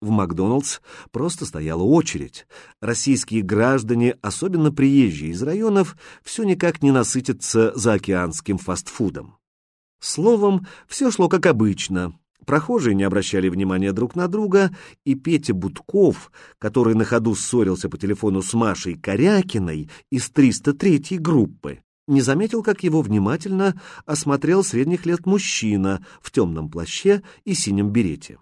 В Макдоналдс просто стояла очередь. Российские граждане, особенно приезжие из районов, все никак не насытятся заокеанским фастфудом. Словом, все шло как обычно. Прохожие не обращали внимания друг на друга, и Петя Будков, который на ходу ссорился по телефону с Машей Корякиной из 303-й группы, не заметил, как его внимательно осмотрел средних лет мужчина в темном плаще и синем берете.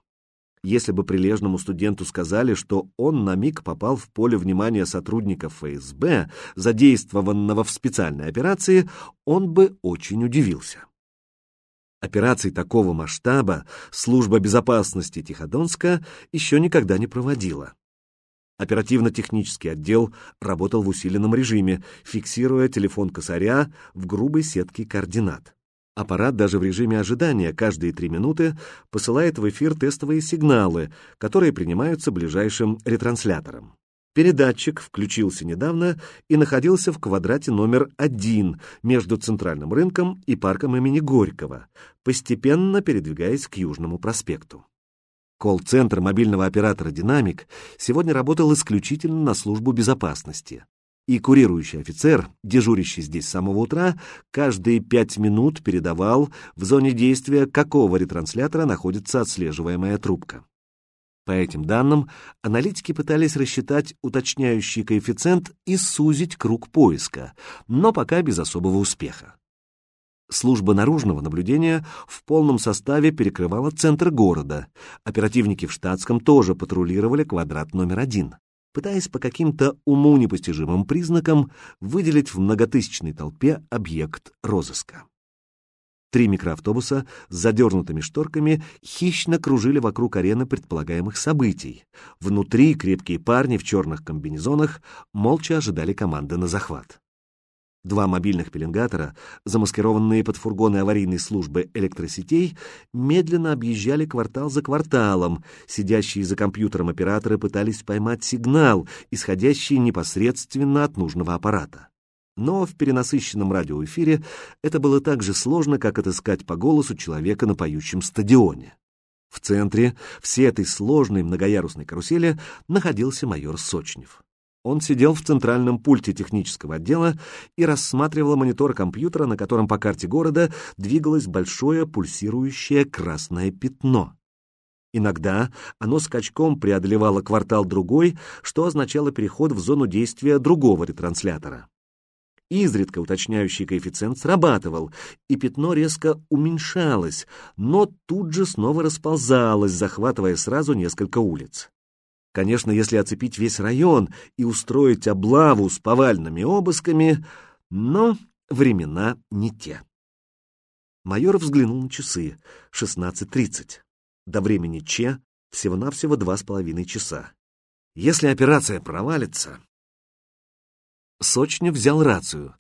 Если бы прилежному студенту сказали, что он на миг попал в поле внимания сотрудников ФСБ, задействованного в специальной операции, он бы очень удивился. Операций такого масштаба служба безопасности Тиходонска еще никогда не проводила. Оперативно-технический отдел работал в усиленном режиме, фиксируя телефон косаря в грубой сетке координат. Аппарат даже в режиме ожидания каждые три минуты посылает в эфир тестовые сигналы, которые принимаются ближайшим ретранслятором. Передатчик включился недавно и находился в квадрате номер один между центральным рынком и парком имени Горького, постепенно передвигаясь к Южному проспекту. Колл-центр мобильного оператора «Динамик» сегодня работал исключительно на службу безопасности. И курирующий офицер, дежурящий здесь с самого утра, каждые пять минут передавал, в зоне действия какого ретранслятора находится отслеживаемая трубка. По этим данным, аналитики пытались рассчитать уточняющий коэффициент и сузить круг поиска, но пока без особого успеха. Служба наружного наблюдения в полном составе перекрывала центр города. Оперативники в штатском тоже патрулировали квадрат номер один, пытаясь по каким-то уму непостижимым признакам выделить в многотысячной толпе объект розыска. Три микроавтобуса с задернутыми шторками хищно кружили вокруг арены предполагаемых событий. Внутри крепкие парни в черных комбинезонах молча ожидали команды на захват. Два мобильных пеленгатора, замаскированные под фургоны аварийной службы электросетей, медленно объезжали квартал за кварталом. Сидящие за компьютером операторы пытались поймать сигнал, исходящий непосредственно от нужного аппарата. Но в перенасыщенном радиоэфире это было так же сложно, как отыскать по голосу человека на поющем стадионе. В центре всей этой сложной многоярусной карусели находился майор Сочнев. Он сидел в центральном пульте технического отдела и рассматривал монитор компьютера, на котором по карте города двигалось большое пульсирующее красное пятно. Иногда оно скачком преодолевало квартал другой, что означало переход в зону действия другого ретранслятора. Изредка уточняющий коэффициент срабатывал, и пятно резко уменьшалось, но тут же снова расползалось, захватывая сразу несколько улиц. Конечно, если оцепить весь район и устроить облаву с повальными обысками, но времена не те. Майор взглянул на часы. 16.30. До времени Че всего-навсего два с половиной часа. Если операция провалится, Сочнев взял рацию.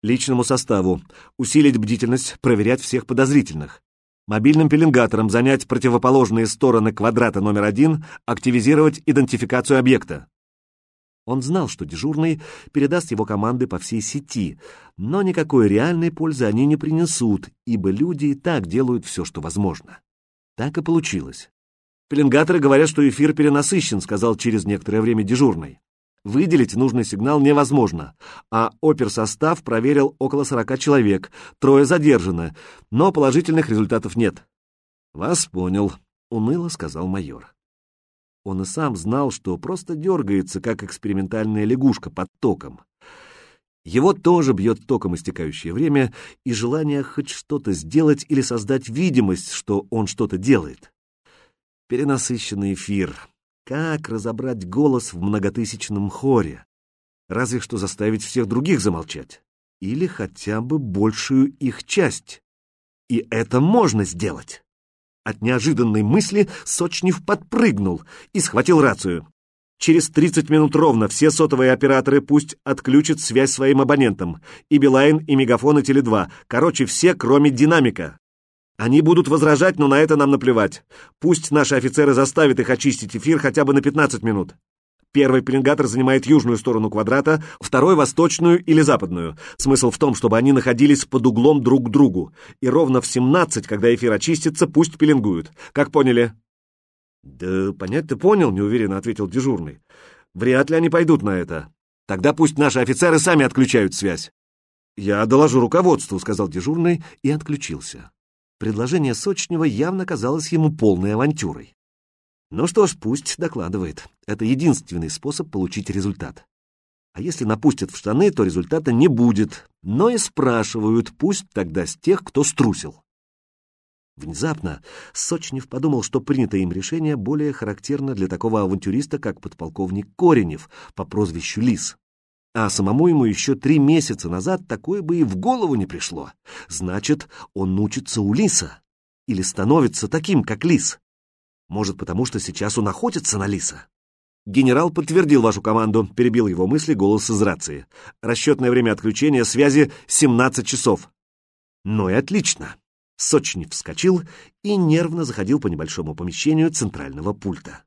Личному составу усилить бдительность, проверять всех подозрительных. Мобильным пеленгатором занять противоположные стороны квадрата номер один, активизировать идентификацию объекта. Он знал, что дежурный передаст его команды по всей сети, но никакой реальной пользы они не принесут, ибо люди и так делают все, что возможно. Так и получилось. «Пеленгаторы говорят, что эфир перенасыщен», — сказал через некоторое время дежурный. Выделить нужный сигнал невозможно, а оперсостав проверил около 40 человек, трое задержаны, но положительных результатов нет. «Вас понял», — уныло сказал майор. Он и сам знал, что просто дергается, как экспериментальная лягушка под током. Его тоже бьет током истекающее время и желание хоть что-то сделать или создать видимость, что он что-то делает. Перенасыщенный эфир, как разобрать голос в многотысячном хоре? Разве что заставить всех других замолчать. Или хотя бы большую их часть. И это можно сделать. От неожиданной мысли Сочнев подпрыгнул и схватил рацию. Через 30 минут ровно все сотовые операторы пусть отключат связь своим абонентам. И Билайн, и Мегафон, и Теле2. Короче, все, кроме динамика. Они будут возражать, но на это нам наплевать. Пусть наши офицеры заставят их очистить эфир хотя бы на 15 минут. Первый пеленгатор занимает южную сторону квадрата, второй — восточную или западную. Смысл в том, чтобы они находились под углом друг к другу. И ровно в 17, когда эфир очистится, пусть пеленгуют. Как поняли? Да понять ты понял, неуверенно ответил дежурный. Вряд ли они пойдут на это. Тогда пусть наши офицеры сами отключают связь. Я доложу руководству, сказал дежурный и отключился. Предложение Сочнева явно казалось ему полной авантюрой. Ну что ж, пусть докладывает. Это единственный способ получить результат. А если напустят в штаны, то результата не будет. Но и спрашивают, пусть тогда с тех, кто струсил. Внезапно Сочнев подумал, что принятое им решение более характерно для такого авантюриста, как подполковник Коренев по прозвищу Лис. А самому ему еще три месяца назад такое бы и в голову не пришло. Значит, он учится у Лиса. Или становится таким, как Лис. Может, потому что сейчас он охотится на Лиса. Генерал подтвердил вашу команду, перебил его мысли голос из рации. Расчетное время отключения связи 17 часов. Ну и отлично. Сочнев вскочил и нервно заходил по небольшому помещению центрального пульта.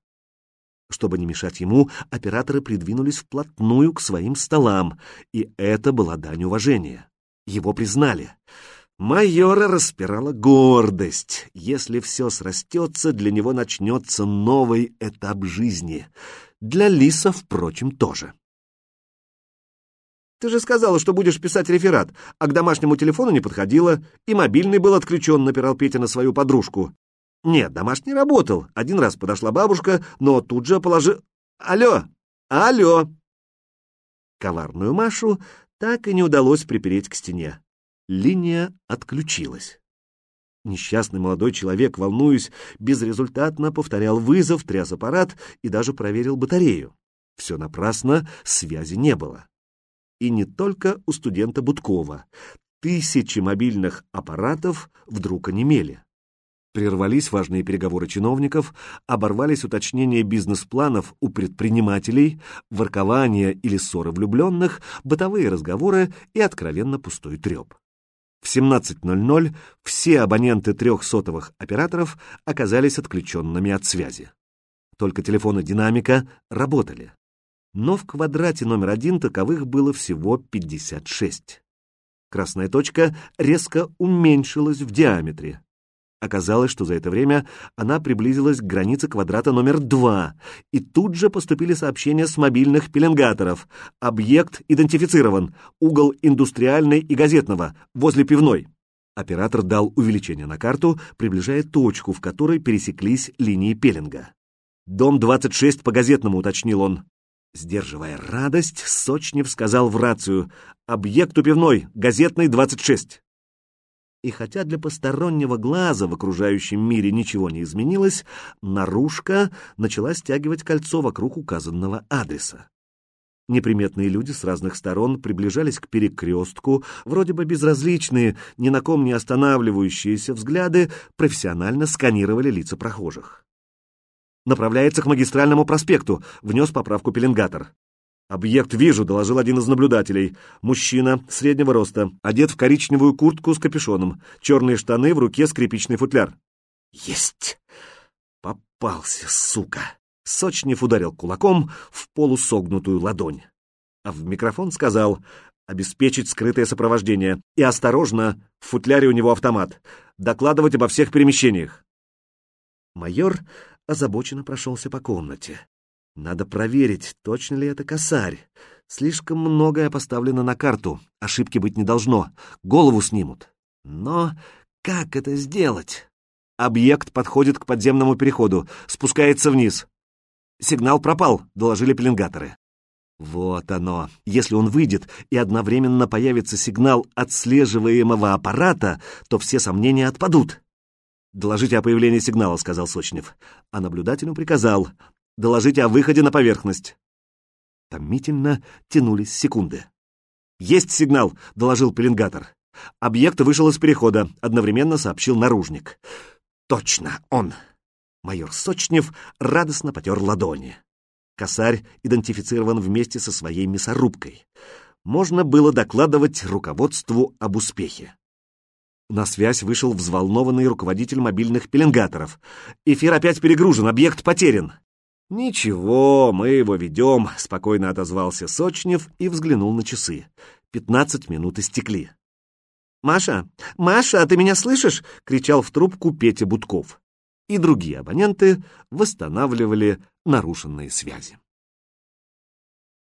Чтобы не мешать ему, операторы придвинулись вплотную к своим столам, и это была дань уважения. Его признали. Майора распирала гордость. Если все срастется, для него начнется новый этап жизни. Для Лиса, впрочем, тоже. Ты же сказала, что будешь писать реферат, а к домашнему телефону не подходила, и мобильный был отключен, напирал Петя на свою подружку. Нет, домашний работал. Один раз подошла бабушка, но тут же положи... Алло! Алло! Коварную Машу так и не удалось припереть к стене. Линия отключилась. Несчастный молодой человек, волнуясь, безрезультатно повторял вызов, тряс аппарат и даже проверил батарею. Все напрасно, связи не было. И не только у студента Будкова. Тысячи мобильных аппаратов вдруг онемели. Прервались важные переговоры чиновников, оборвались уточнения бизнес-планов у предпринимателей, воркование или ссоры влюбленных, бытовые разговоры и откровенно пустой треп. В 17.00 все абоненты трех сотовых операторов оказались отключенными от связи. Только телефоны «Динамика» работали но в квадрате номер один таковых было всего 56. Красная точка резко уменьшилась в диаметре. Оказалось, что за это время она приблизилась к границе квадрата номер два, и тут же поступили сообщения с мобильных пеленгаторов. Объект идентифицирован, угол индустриальный и газетного, возле пивной. Оператор дал увеличение на карту, приближая точку, в которой пересеклись линии пеленга. «Дом 26 по газетному», — уточнил он. Сдерживая радость, Сочнев сказал в рацию «Объект у пивной, газетный 26». И хотя для постороннего глаза в окружающем мире ничего не изменилось, наружка начала стягивать кольцо вокруг указанного адреса. Неприметные люди с разных сторон приближались к перекрестку, вроде бы безразличные, ни на ком не останавливающиеся взгляды профессионально сканировали лица прохожих. Направляется к магистральному проспекту, внес поправку пеленгатор. «Объект вижу», — доложил один из наблюдателей. Мужчина, среднего роста, одет в коричневую куртку с капюшоном, черные штаны, в руке скрипичный футляр. «Есть!» Попался, сука! Сочнев ударил кулаком в полусогнутую ладонь. А в микрофон сказал обеспечить скрытое сопровождение. И осторожно, в футляре у него автомат. Докладывать обо всех перемещениях. Майор озабоченно прошелся по комнате. Надо проверить, точно ли это косарь. Слишком многое поставлено на карту, ошибки быть не должно, голову снимут. Но как это сделать? Объект подходит к подземному переходу, спускается вниз. Сигнал пропал, доложили пеленгаторы. Вот оно. Если он выйдет и одновременно появится сигнал отслеживаемого аппарата, то все сомнения отпадут. «Доложите о появлении сигнала», — сказал Сочнев. А наблюдателю приказал «Доложите о выходе на поверхность». Томительно тянулись секунды. «Есть сигнал», — доложил пеленгатор. Объект вышел из перехода, одновременно сообщил наружник. «Точно он!» Майор Сочнев радостно потер ладони. Косарь идентифицирован вместе со своей мясорубкой. Можно было докладывать руководству об успехе. На связь вышел взволнованный руководитель мобильных пеленгаторов. «Эфир опять перегружен, объект потерян». «Ничего, мы его ведем», — спокойно отозвался Сочнев и взглянул на часы. Пятнадцать минут истекли. «Маша! Маша, ты меня слышишь?» — кричал в трубку Петя Будков. и другие абоненты восстанавливали нарушенные связи.